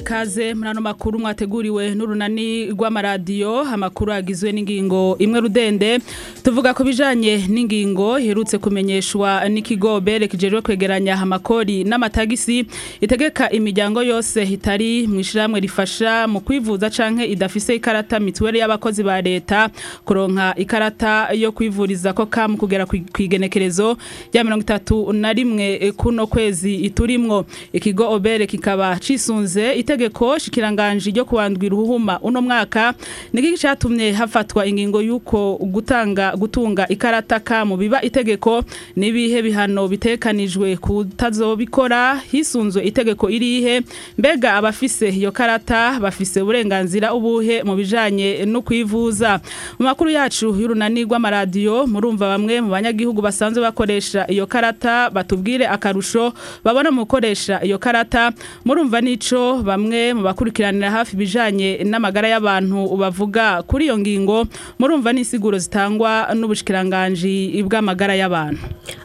ikaze muri ano makuru mwateguriwe n'urunani rw'amaradiyo amakuru agizwe n'ingingo imwe rudende tuvuga ku bijyanye n'ingingo iherutse kumenyeshwa n'ikigo berekejeje kwegeranya amakori n'amatagisi itegeka imiryango yose itari mu ishyirahamwe rifasha mu kwivuza cyangwa idafise ikarata mituweli y'abakozi ba leta kuronka ikarata yo kwivuriza ko kamu kugera ku igenekerezo rya mirongo itatu na rimwe kuno kwezi iturimwo ikigo obere kikaba cisunze itegeko shikiranganje ryo kuwandwira uruhuma uno mwaka ni cyatumye hafatwa ingingo y'uko gutanga gutunga ikarataka mu biba itegeko n'ibihe bihano bitekanijwe kutazobikora hisunzwe itegeko irihe mbega abafise iyo karata bafise uburenganzira ubuhe mu bijanye no kwivuza mu makuru yacu y'urunani rw'amaradiyo murumva bamwe mu banyagihugu basanzwe bakoresha iyo karata batubwire akarusho babona mu gukoresha iyo karata murumva n'ico bamwe mu bakurikiranira hafi ibijanye n'amagara y'abantu bavuga kuri iyo ngingo murumva n'isiguro zitangwa nubushikiranganji, bw'amagara y'abantu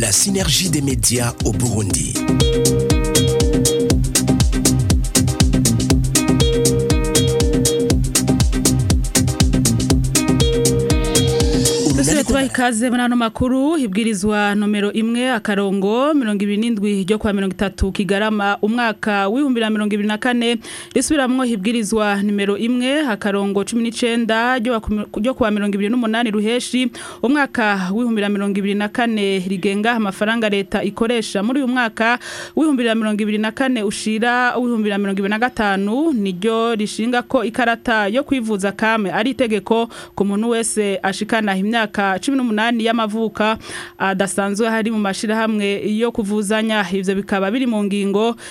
La synergie des médias au Burundi. ikaze muri ano makuru ibwirizwa nomero imwe akarongo mirongo ibiri n'indwi ryo kwa mirongo itatu kigarama umwaka w'ibihumbi na mirongo ibiri na kane risubiramwo ibwirizwa nimero imwe akarongo cumi n'icyenda ryo kuwa mirongo ibiri n'umunani ruheshi umwaka w'ibihumbi na mirongo ibiri na kane rigenga amafaranga leta ikoresha muri uyu mwaka w'ibihumbi na mirongo ibiri na kane ushira w'ibihumbi na mirongo ibiri na gatanu niryo rishinga ko ikarata yo kwivuza kame ari itegeko ku muntu wese ashikana imyaka cumi n'umunani y'amavuka adasanzwe hari mu mashyirahamwe yo kuvuzanya ibyo bikaba biri mu ngingo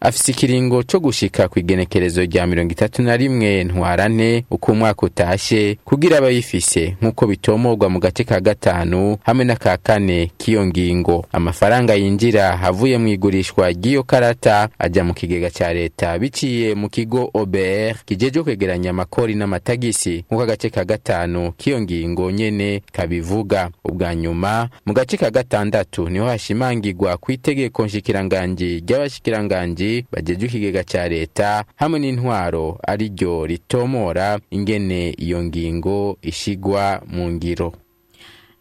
afise ikiringo co gushika kw'igenekerezo rya mirongo itatu na rimwe uko umwaka utashe kugira abayifise nk'uko bitomorwa mu gace ka gatanu hamwe na ka kane k'iyo ngingo amafaranga yinjira avuye mu igurishwa ry'iyo karata aja mu kigega ca leta biciye mu kigo OBR kijejwe kwegeranya amakori n'amatagisi nk'uko agace ka gatanu akantu k'iyo ngingo nyene kabivuga ubwa nyuma mu gace ka gatandatu niho hashimangirwa ku itegeko nshikiranganji ry'abashikiranganji bagejwe ikigega cya leta hamwe n'intwaro ariryo ritomora ingene iyo ngingo ishigwa mu ngiro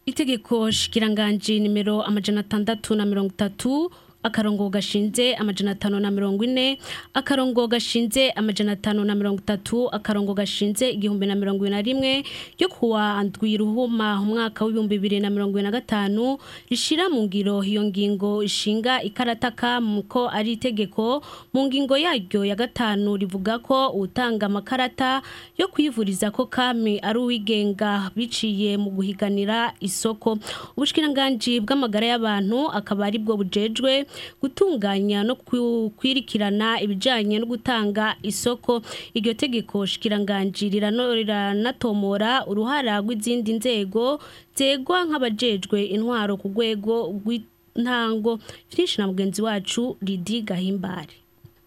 itegeko Nshikiranganji nimero amajana atandatu na mirongo itatu akarongo gashinze amajana atanu na mirongo ine akarongo gashinze amajana atanu na mirongo itatu akarongo gashinze igihumbi na mirongo ine na rimwe ryo kuwa ndwiruhuma umwaka w'ibihumbi bibiri na mirongo ine na gatanu rishyira mu ngiro iyo ngingo ishinga ikarataka ko ari itegeko mu ngingo yaryo ya gatanu rivuga ko utanga amakarata yo kwivuriza ko kame ari uwigenga biciye mu guhiganira isoko ubushyirangange bw'amagara y'abantu akaba ari bwo bujejwe gutunganya no kwirikirana ibijyanye no gutanga isoko iryo tegeko shikiranganji riranatomora uruhara rw'izindi nzego zegwa nk'abajejwe intwaro ku rwego rw'intango byinshi na mugenzi wacu Lidi Gahimbare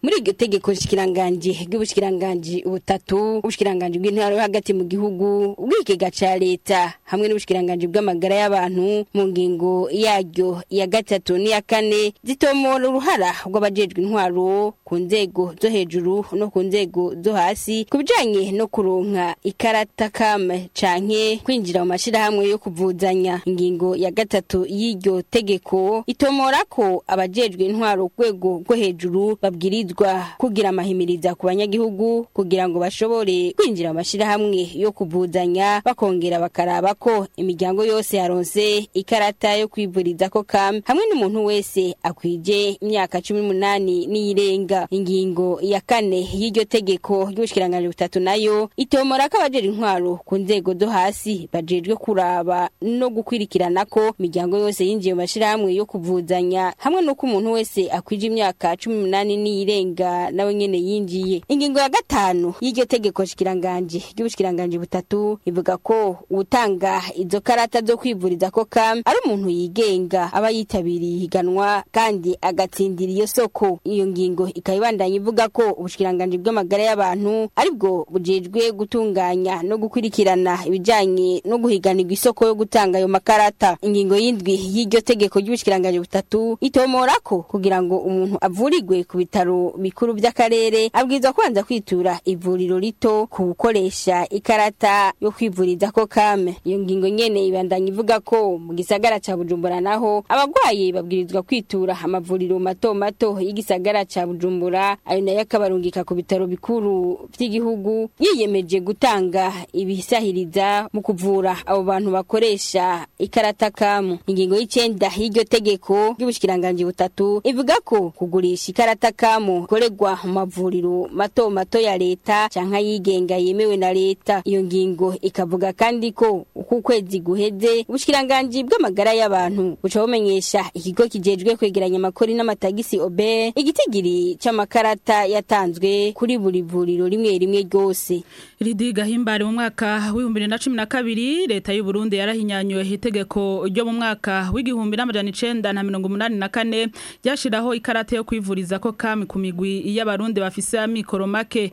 muri iryo tegeko nshikiranganji bw'ubushikiranganji butatu ubushikiranganji bw'intara yo hagati mu gihugu bw'ikiga ca leta hamwe n'ubushikiranganji bw'amagara y'abantu mu ngingo yaryo ya gatatu n'iya kane zitomora uruhara rw'abajejwe intwaro ku nzego zo hejuru no ku nzego zo hasi ku bijanye no kuronka ikarata kame canke kwinjira mu mashirahamwe yo kuvuzanya ingingo ya gatatu y'iryo tegeko itomora ko abajejwe intwaro ku rwego rwo hejuru babwirizwa bashishikarizwa kugira amahimiriza ku banyagihugu kugira ngo bashobore kwinjira amashyirahamwe yo kubuzanya bakongera bakaraba ko imiryango yose yaronse ikarata yo kwivuriza ko kam hamwe n'umuntu wese akwije imyaka cumi n'umunani n'iyirenga ingingo ya kane y'iryo tegeko ry'ubushikiranganje butatu nayo itomora ko abajejwe intwaro ku nzego zo hasi bajejwe kuraba no gukwirikirana ko imiryango yose yinjiye mu mashyirahamwe yo kuvuzanya hamwe n'uko umuntu wese akwije imyaka cumi n'umunani n'iyirenga urenga nawe nyine yinjiye ingingo ya gatanu y'iryo tegeko shikiranganje ry'ubushikiranganje butatu ivuga ko utanga izo karata zo kwivuriza ko kam ari umuntu yigenga aba yitabiriye higanwa kandi agatsindira iyo soko iyo ngingo ikabandanya ivuga ko ubushikiranganje bw'amagara y'abantu aribwo bujejwe gutunganya no gukurikirana ibijyanye no guhiganirwa isoko yo gutanga ayo makarata ingingo y'indwi y'iryo tegeko ry'ubushikiranganje butatu itomora ko kugira ngo umuntu avurigwe ku bitaro mikuru by'akarere abwirizwa kwanza kwitura ivuriro rito ku gukoresha ikarata yo kwivuriza ko kame iyo ngingo nyene ibandanye ivuga ko mu gisagara ca Bujumbura naho abagwayi babwirizwa kwitura amavuriro mato mato y'igisagara ca Bujumbura ayo nayo akabarungika ku bitaro bikuru vy'igihugu yiyemeje gutanga ibisahiriza mu kuvura abo bantu bakoresha ikarata kamu ingingo y'icenda y'iryo tegeko ry'ubushikiranganje butatu ivuga ko kugurisha ikarata kamu ukorerwa mu mavuriro mato mato ya leta cyangwa yigenga yemewe na leta iyo ngingo ikavuga kandi ko uko ukwezi guheze ubushyiranganji bw'amagara y'abantu buca bumenyesha ikigo kijejwe kwegeranya amakori n'amatagisi obe igitigiri cy'amakarata yatanzwe kuri buri vuriro rimwe rimwe ryose ridi gahimbare mu mwaka w'ibihumbi na cumi na kabiri leta y'u Burundi yarahinyanyuwe itegeko ryo mu mwaka w'igihumbi n'amajana icenda na mirongo umunani na kane ryashiraho ikarate yo kwivuriza ko kami ku imigwi y'abarundi bafise amikoro make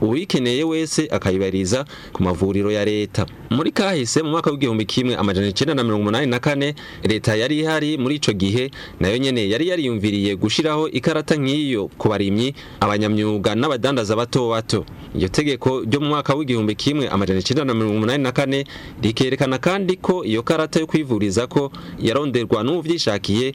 uwikeneye wese akayibariza ku mavuriro ya leta muri kahise mu mwaka w'igihumbi kimwe amajana icyenda na mirongo umunani na kane leta yari ihari muri icyo gihe nayo nyene yari yariyumviriye gushyiraho ikarata nk'iyo ku barimyi abanyamyuga n'abadandaza bato bato iryo tegeko ryo mu mwaka w'igihumbi kimwe amajana icyenda na mirongo umunani na kane rikerekana kandi ko iyo karata yo kwivuriza ko yaronderwa n'uvyishakiye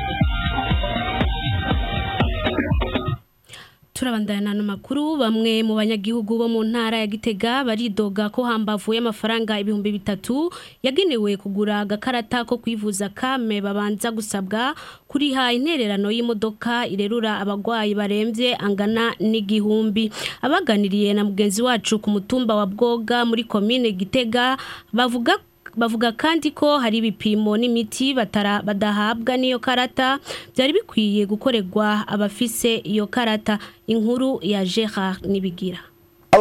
mu banyagihugu bo mu ntara ya Gitega baridoga ko hambavu amafaranga ibihumbi bitatu yagenewe kugura agakarata ko kwivuza kame babanza gusabwa kuriha intererano y'imodoka irerura abagwayi barembye angana n'igihumbi abaganiriye na mugenzi wacu ku mutumba wa Bwoga muri komine Gitega bavuga ko bavuga kandi ko hari ibipimo n'imiti badahabwa n'iyo karata byari bikwiye gukorerwa abafise iyo karata inkuru ya Gerard nibigira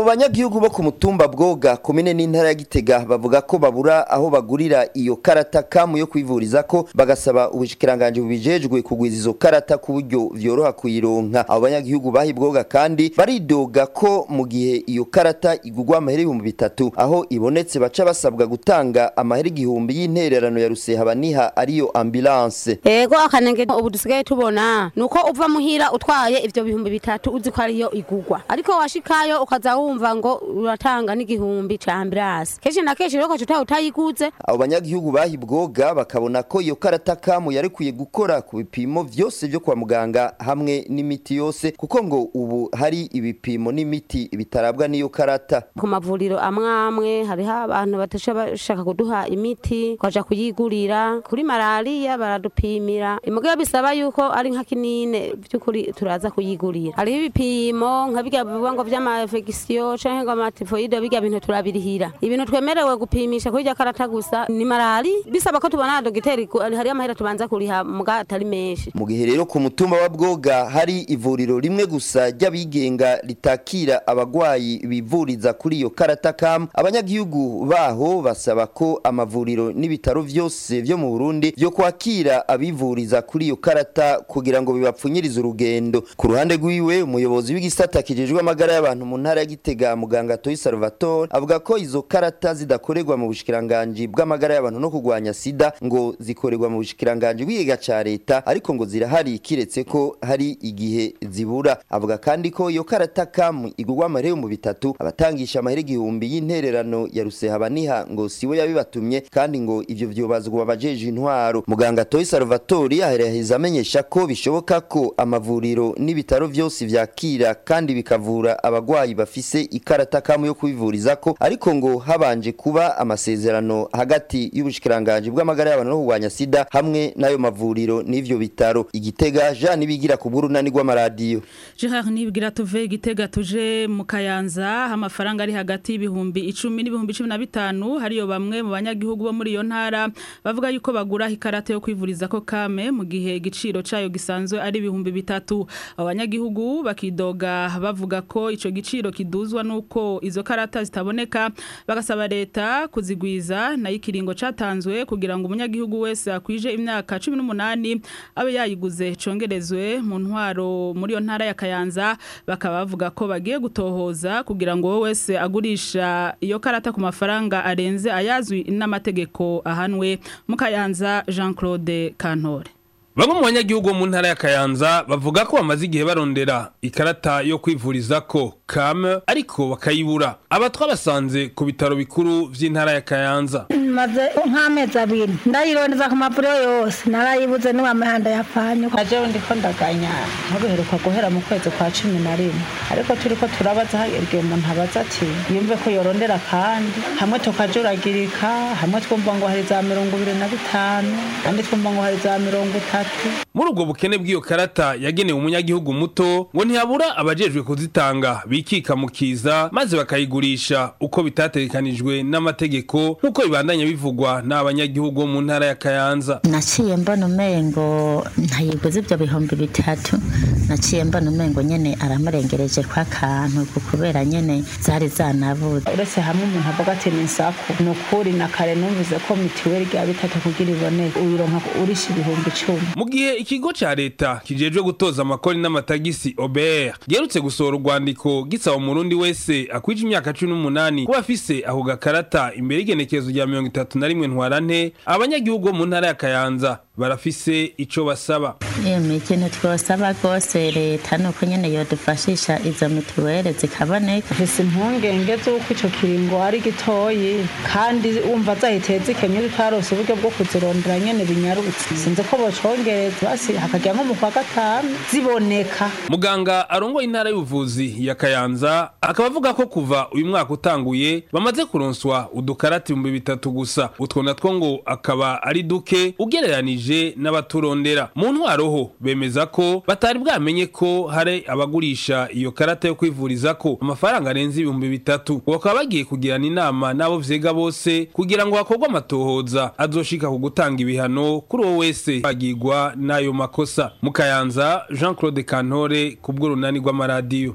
banyagihugu bo ku mutumba bwoga komine n'intara ya gitega bavuga ko babura aho bagurira iyo karata kamu yo kwivuriza ko bagasaba ubushikiranganje bubijejwe kugwiza izo karata ku buryo vyoroha kuyironka abo banyagihugu bahi bwoga kandi baridoga ko mu gihe iyo karata igugwa amahera ibihumbi bitatu aho ibonetse baca basabwa gutanga amahera igihumbi y'intererano ya ruseha baniha ariyo ambulance ego akanenge ubu dusigaye tubona nuko uva muhira utwaye ibyo bihumbi bitatu uzi ko ariyo igugwa ariko washikayo ukaza wumva urumva ngo uratanga n'igihumbi ca ambulance kenshi na kenshi rero ugaca utayiguze abo banyagihugu bahibwoga bakabona ko iyo karata kamu yarekuye gukora ku bipimo byose byo kwa muganga hamwe n'imiti yose kuko ngo ubu hari ibipimo n'imiti bitarabwa n'iyo karata ku mavuriro amwamwe hariho abantu bashaka kuduha imiti kwaja kuyigurira kuri malariya baradupimira imugabo bisaba yuko ari nka kinine by'ukuri turaza kuyigurira hariho ibipimo nka bivuga ngo vy'amafegisiyo polio canke ngo amatifoyide birya bintu turabirihira ibintu twemerewe gupimisha kuri karata gusa ni marari bisaba ko tubona dogiteri hari amahera tubanza kuriha mbwa atari menshi mu gihe rero ku mutumba wa bwoga hari ivuriro rimwe gusa ry'abigenga ritakira abagwayi bivuriza kuri iyo karata kam abanyagihugu baho basaba ko amavuriro n'ibitaro vyose vyo mu Burundi byo kwakira abivuriza kuri iyo karata kugira ngo bibapfunyirize urugendo ku ruhande rwiwe umuyobozi w'igisata kijejwe amagara y'abantu mu ntara ya Vedaste Gamuganga Toyi Salvatore avuga ko izo karata zidakorerwa mu bushikiranganji bw'amagara y'abantu no kugwanya sida ngo zikorerwa mu bushikiranganji bwiga cya leta ariko ngo zirahari kiretse ko hari igihe zibura avuga kandi ko iyo karata kamwe igurwa amahera mu bitatu abatangisha amahera igihumbi y'intererano ya rusehaba ngo siwe yabibatumye kandi ngo ibyo vyobazwa abajeje intwaro muganga Toyi Salvatore aheraheza amenyesha ko bishoboka ko amavuriro n'ibitaro byose byakira kandi bikavura abagwayi bafise bafise ikarata yo yo ko ariko ngo habanje kuba amasezerano hagati y'ubushikiranganje bw'amagara y'abantu no kurwanya sida hamwe n'ayo mavuriro n'ivyo bitaro igitega Jean nibigira ku burunani rw'amaradiyo Gerard nibigira tuve igitega tuje mu Kayanza amafaranga ari hagati y'ibihumbi 10 n'ibihumbi 15 hariyo bamwe mu banyagihugu bo muri iyo ntara bavuga yuko bagura ikarata yo kwivuriza ko kame mu gihe igiciro cayo gisanzwe ari ibihumbi bitatu abanyagihugu bakidoga bavuga ko ico giciro kiduze bababazwa nuko izo karata zitaboneka bagasaba leta kuzigwiza nayo ikiringo cyatanzwe kugira ngo umunyagihugu wese akwije imyaka cumi 18 abe yayiguze congerezwe mu ntwaro muri yo ntara ya Kayanza bakaba bavuga ko bagiye gutohoza kugira ngo wowe wese agurisha iyo karata ku mafaranga arenze ayazwi n'amategeko ahanwe mu Kayanza Jean Claude Kantore Bamwe mu banyagihugu mu ntara ya Kayanza bavuga ko bamaze igihe barondera ikarata yo kwivuriza ko kame ariko bakayibura aba twabasanze ku bitaro bikuru by'intara ya kayanza maze nk'amezi abiri ndayirondeza ku mapuro yose narayibuze ntiwamihanda yapfanye najewe ndiko ndaganya ntubiheruka guhera mu kwezi kwa cumi na rimwe ariko turi ko turabaza igihe umuntu abaza ati yumve ko yorondera kandi hamwe tukajuragirika hamwe twumva ngo hari za mirongo ibiri na bitanu kandi twumva ngo hari za mirongo itatu muri ubwo bukene bw'iyo karata yagenewe umunyagihugu muto ngo ntihabura abajejwe kuzitanga ibikika mu kiza maze bakayigurisha uko bitategekanijwe n'amategeko nk'uko bibandanya bivugwa n'abanyagihugu mu ntara ya Kayanza naciye mbona umengo ntayiguze ibyo bihumbi bitatu naciye mbona umengo nyene aramurengereje kwa kantu kubera nyene zari zanavuze uretse hamwe umuntu avuga ati ni nsako ni ukuri na kare numvise ko mitiweli rya bitatu kugira iboneke uyironka urisha ibihumbi icumi mu gihe ikigo cya leta kijejwe gutoza amakori n'amatagisi obr giherutse gusohora urwandiko gisaba umurundi wese akwije imyaka cumi n'umunani kuba afise ako gakarata imbere y'igenekerezo rya mirongo itatu na rimwe ntwarante abanyagihugu bo mu ntara ya kayanza barafise icyo basaba yemwe ikintu twasaba rwose leta ni uko nyine yodufashisha izo mituweli zikaboneka afise impungenge z'uko icyo kiringo ari gitoyi kandi wumva zahiteye zikenye tutaronse uburyo bwo kuzirondera nyine binyarutse sinzi ko bocongereza basi hakagira nko mu kwa gatanu ziboneka muganga arongoye intara y'ubuvuzi ya kayanza akaba avuga ko kuva uyu mwaka utanguye bamaze kuronswa udukarati ibihumbi bitatu gusa utwo natwo ngo akaba ari duke ugereranije bafatanyije n'abaturondera mu ntwaroho bemeza ko batari bwamenye ko hari abagurisha iyo karata yo kwivuriza ko amafaranga arenze ibihumbi bitatu bakaba bagiye kugirana inama n'abo vyega bose kugira ngo hakorwe amatohoza azoshika ku gutanga ibihano kuri uwo wese bagirwa n'ayo makosa Mukayanza Jean Claude Kantore ku bw'urunani rw'amaradiyo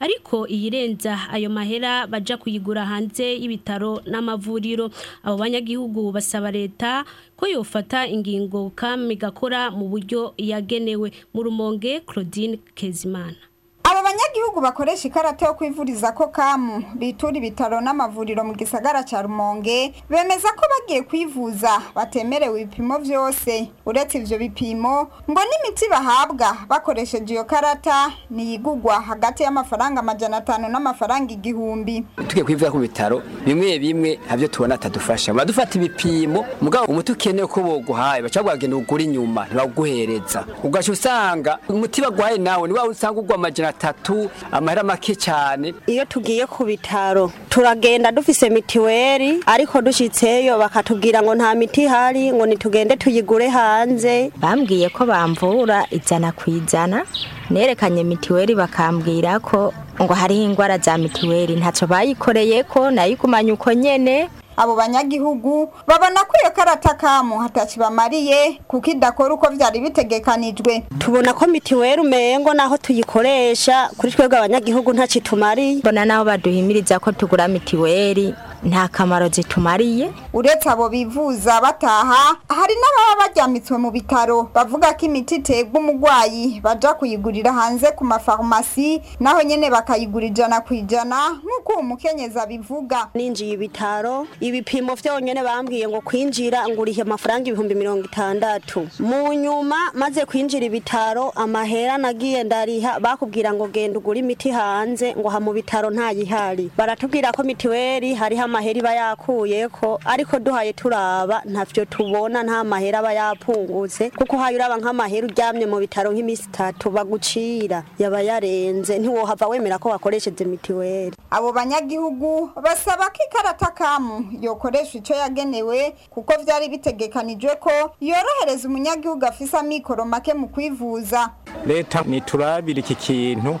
ariko iyirenza ayo mahera bajya kuyigura hanze y'ibitaro n'amavuriro abo banyagihugu gihugu basaba leta ko yofata ingingo kami gakora mu buryo yagenewe mu rumonge Claudine Kezimana abanyagihugu bakoresha ikarate yo kwivuriza ko kamu bitura ibitaro n'amavuriro mu gisagara cya rumonge bemeza ko bagiye kwivuza batemerewe ibipimo byose uretse ibyo bipimo ngo n'imiti bahabwa bakoresheje iyo karata niyigugwa hagati y'amafaranga amajana atanu n'amafaranga igihumbi tugiye kwivura ku bitaro bimwe bimwe habyo tubona atadufasha muradufata ibipimo mugabo umuti ukeneye ko boguhaye baca bagenda ugura inyuma ntibaguhereza ugaca usanga umuti baguhaye nawe niba usanga ugwa amajana atatu bitatu amahera make cyane iyo tugiye ku bitaro turagenda dufise mitiweri ariko dushyitseyo bakatubwira ngo nta miti ihari ngo nitugende tuyigure hanze bambwiye ko bamvura ijana ku ijana nerekanye mitiweri bakambwira ko ngo hariho indwara za mitiweri ntacyo bayikoreye ko nayigumanye uko nyene abo banyagihugu babona ko iyo karata kamu hatakibamariye kuko idakora uko byari bitegekanijwe tubona ko mitiweri umengo naho tuyikoresha kuri twebwe abanyagihugu nta mbona naho baduhimiriza ko tugura mitiweri nta kamaro zitumariye uretse abo bivuza bataha hari n'ababa baryamitswe mu bitaro bavuga ko imiti iterwa umurwayi bajya kuyigurira hanze ku mafarumasi naho nyine bakayigura ijana ku ijana nk'uko uwo mukenyezi abivuga ninjiye ibitaro ibipimo byonyine bambwiye ngo kwinjira ngurihe amafaranga ibihumbi mirongo itandatu mu nyuma maze kwinjira ibitaro amahera nagiye ndariha bakubwira ngo genda ugure imiti hanze ngo ha mu bitaro ntayihari baratubwira ko mitiweli hariho mahera iba yakuyeko ariko duhaye turaba ntavyo tubona nta mahera aba yapungutse kuko uhaye uraba nk'amahera uryamye mu bitaro nk'iminsi itatu bagucira yaba yarenze ntiwohava wemera ko wakoresheje mitiweli abo banyagihugu basaba ko ikarata kamu yokoresha icyo yagenewe kuko byari bitegekanijwe ko yorohereza umunyagihugu afise amikoro make mu kwivuza leta niturabire iki kintu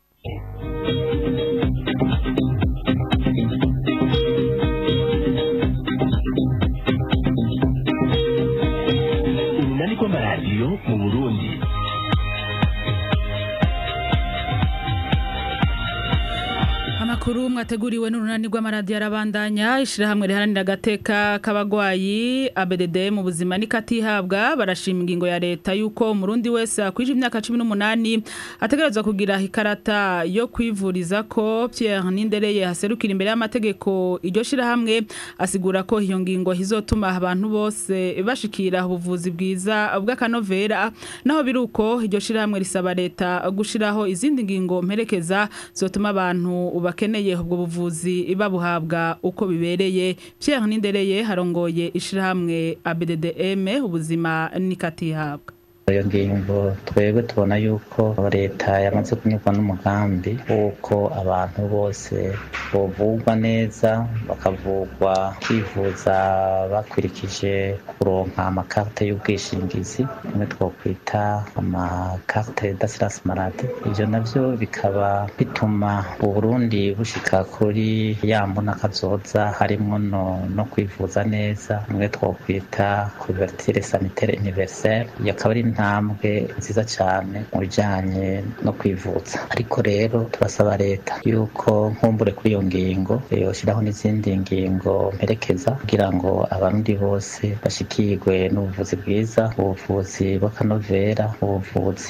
nkuru mwateguriwe n'urunani rw'amaradiyo arabandanya ishyirahamwe riharanira agateka k'abarwayi abedede mu buzima n'ikatihabwa barashima ingingo ya leta y'uko umurundi wese akwije imyaka cumi n'umunani ategerezwa kugira ikarata yo kwivuriza ko Pierre Nindereye haserukira imbere y'amategeko iryo shyirahamwe asigura ko iyo ngingo izotuma abantu bose bashikira ubuvuzi bwiza bw'akanovera naho biri uko iryo shyirahamwe risaba leta gushyiraho izindi ngingo mperekeza zotuma abantu bakeneye bakeneye ubwo buvuzi babuhabwa uko bibereye Pierre Nindereye harongoye ishirahamwe ABDDM ubuzima nikatihabwa Iyo ngingo twebwe tubona yuko leta yamaze kunyurwa n'umugambi w'uko abantu bose bavurwa neza bakavurwa kwivuza bakurikije kuronka amakarita y'ubwishingizi amwe twakwita amakarita d'assurance maladie ivyo navyo bikaba bituma uburundi bushika kuri ya mbona kazoza harimwo no, no kwivuza neza amwe twokwita couverture sanitaire universelle yakaba ari intambwe nziza cyane mu bijyanye no kwivuza ariko rero turasaba leta yuko nkumbure kuri iyo ngingo yoshyiraho n'izindi ngingo mperekeza kugira ngo abarundi bose bashikirwe n'ubuvuzi bwiza ubuvuzi bw'akanovera ubuvuzi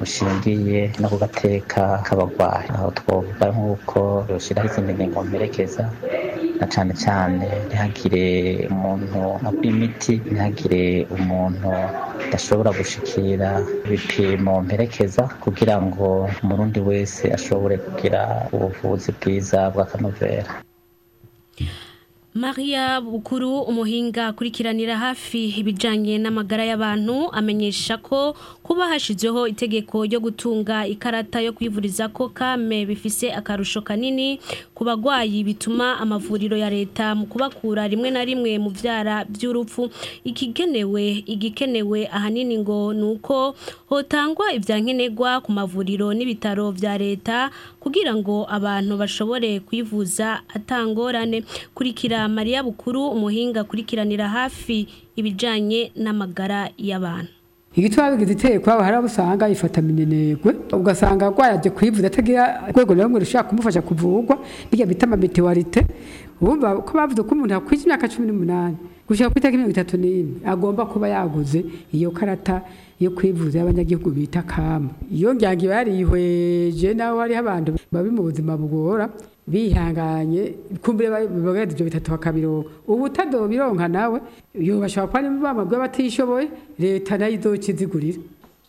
bushingiye no ku gateka k'abarwayi aho twavuga nk'uko yoshyiraho izindi ngingo mperekeza na cyane cyane ntihagire umuntu agura imiti ntihagire umuntu idashobora gushikira ibipimo mperekeza kugira ngo umurundi wese ashobore kugira ubuvuzi bwiza bw'akanovera Maria Bukuru umuhinga akurikiranira hafi ibijyanye n'amagara y'abantu amenyesha ko kuba hashizeho itegeko ryo gutunga ikarata yo kwivuriza ko kame bifise akarusho kanini ku bagwayi bituma amavuriro ya leta mu kubakura rimwe na rimwe mu vyara by'urupfu ikigenewe igikenewe ahanini ngo ni uko hotangwa ivyankenerwa ku mavuriro n'ibitaro bya leta kugira ngo abantu bashobore kwivuza atangorane kurikira Mariya Bukuru umuhinga akurikiranira hafi ibijyanye n'amagara y'abantu ibituma bigize itekwa hari abo usanga yifata minenegwe ugasanga rwayaje kwivuza atagira rwego na rumwe rushaka kumufasha kuvugwa bijya bita amamituwarite bumva ko bavuze ko umuntu akwije imyaka cumi n'umunani gushyira ku itariki mirongo itatu n'imwe agomba kuba yaguze iyo karata yo kwivuza y'abanyagihugu bita kama iyo ngiyango iba yarihweje naho hariho abantu babi mu buzima bugora bihanganye kumbure bagahita ibyo bitatu bakabironka ubu utadobironka nawe yo bashobora kuba ari bamabwe batishoboye leta nayo izokizigurira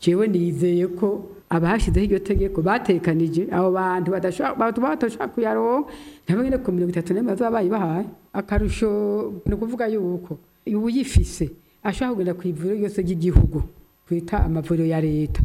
jewe nizeye ko abashyizeho iryo tegeko batekanije abo bantu badashobora kuyaronka nabo ku mirongo itatu n'imwe babaye bahaye akarusho ni ukuvuga yuko uwuyifise ashobora kugenda ku ivuriro ryose ry'igihugu twita amavuriro ya leta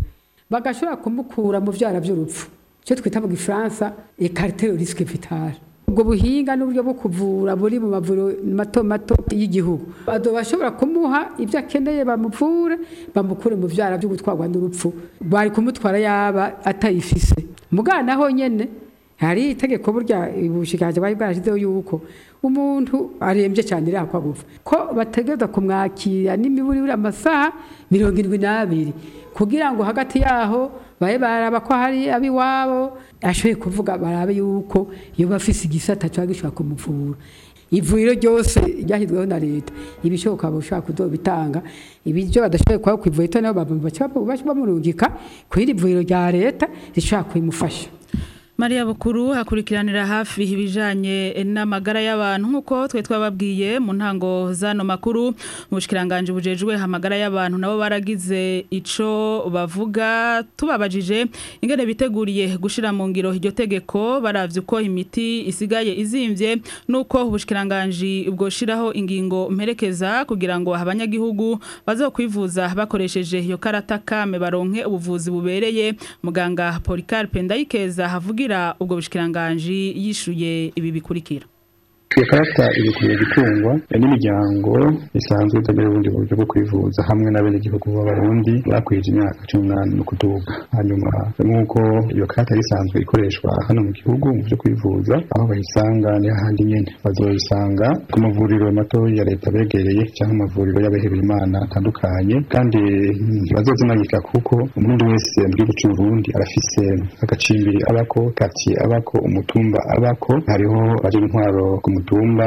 bagashobora kumukura mu byara by'urupfu icyo twita mu gifaransa ekarite risike vitale ubwo buhinga n'uburyo bwo kuvura buri mu mavuriro mato mato y'igihugu bashobora kumuha ibyo akeneye bamuvure bamukure mu byara byo gutwarwa n'urupfu bari kumutwara yaba atayifise muganaho ho nyine hari itegeko burya ubushikanje bari bwarashyizeho yuko umuntu arembye cyane yakwa gupfa ko bategereza kumwakira n'imiburire amasaha mirongo irindwi n'abiri kugira ngo hagati yaho babe baraba ko hari ab'iwabo ashoboye kuvuga barabe yuko iyo bafise igisata cyangwa gishobora kumuvura ivuriro ryose ryashyizweho na leta ibishoboka bashobora kuzobitanga ibiryo badashoboye kuba ku ivuriro nabo bamurungika ku iri vuriro rya leta rishobora kubimufasha Maria Bukuru hakurikiranira hafi ibijanye n'amagara y'abantu nkuko twe twababwiye mu ntango zano makuru mu bushikiranganje bujejwe amagara y'abantu nabo baragize icyo bavuga tubabajije ingene biteguriye gushyira mu ngiro iryo tegeko baravye uko imiti isigaye izimbye nuko ubushikiranganje ubwo ingingo mperekeza kugira ngo abanyagihugu bazokwivuza bakoresheje iyo karata kame baronke ubuvuzi bubereye muganga Policarpe Ndayikeza havugira kera ubwo bushikiranganji yishuye ibi bikurikira iyo karita gutungwa n'imiryango isanzwe itagira ubundi buryo bwo kwivuza hamwe n'abenegihugu b'abarundi bakwije imyaka cumi n'umunani no kuduga hanyuma nk'uko iyo karita isanzwe ikoreshwa hano mu gihugu mu byo kwivuza aho bayisanga ni hahandi nyine bazoyisanga ku mavuriro mato ya leta begereye cyangwa amavuriro y'abahebeye imana atandukanye kandi ntibazozinagika kuko umuntu wese mu gihugu cy'uburundi arafise agacimbiri abako kati abako umutumba abako hariho ari intwaro ku mitumba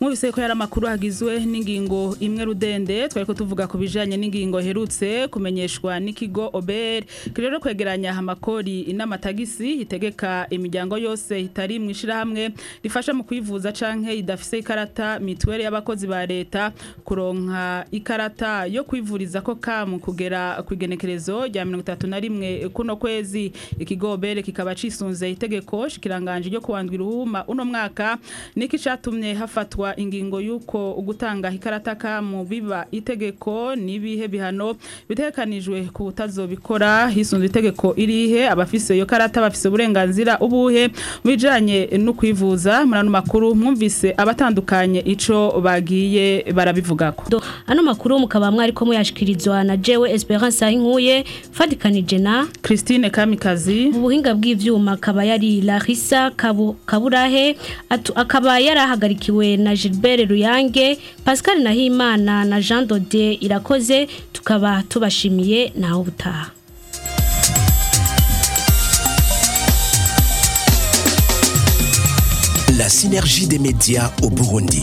mwumvise ko yari amakuru hagizwe n'ingingo imwe rudende twari ko tuvuga ku bijyanye n'ingingo herutse kumenyeshwa n'ikigo oberi rero kwegeranya amakori n'amatagisi itegeka imiryango yose itari mu ishyirahamwe rifasha mu kwivuza cyangwa idafise ikarata mituweli y'abakozi ba leta kuronka ikarata yo kwivuriza ko kamu kugera ku igenekerezo rya mirongo itatu na rimwe kuno kwezi ikigo obere kikaba kikaba cisunze itegeko shikiranganje ryo kuwandwa iruhuma uno mwaka niki catumye hafatwa ingingo yuko ugutanga ikarataka mu biba itegeko nibihe bihano bitekanijwe ku tazobikora hisunze itegeko irihe abafise iyo karata bafise uburenganzira ubuhe bijanye no kwivuza murano makuru mwumvise abatandukanye ico bagiye barabivugako ano makuru mukaba mwariko muyashikirizwa na jewe Esperance Nkuye fadikanije na Christine Kamikazi ubuhinga bwi y'ivyuma akaba yari Larissa Kaburahe akaba yarahagarikiwe na Gilbert Ruyange Pascal Nahimana na Jean Dode irakoze tukaba tubashimiye naho butaha La synergie des médias au Burundi.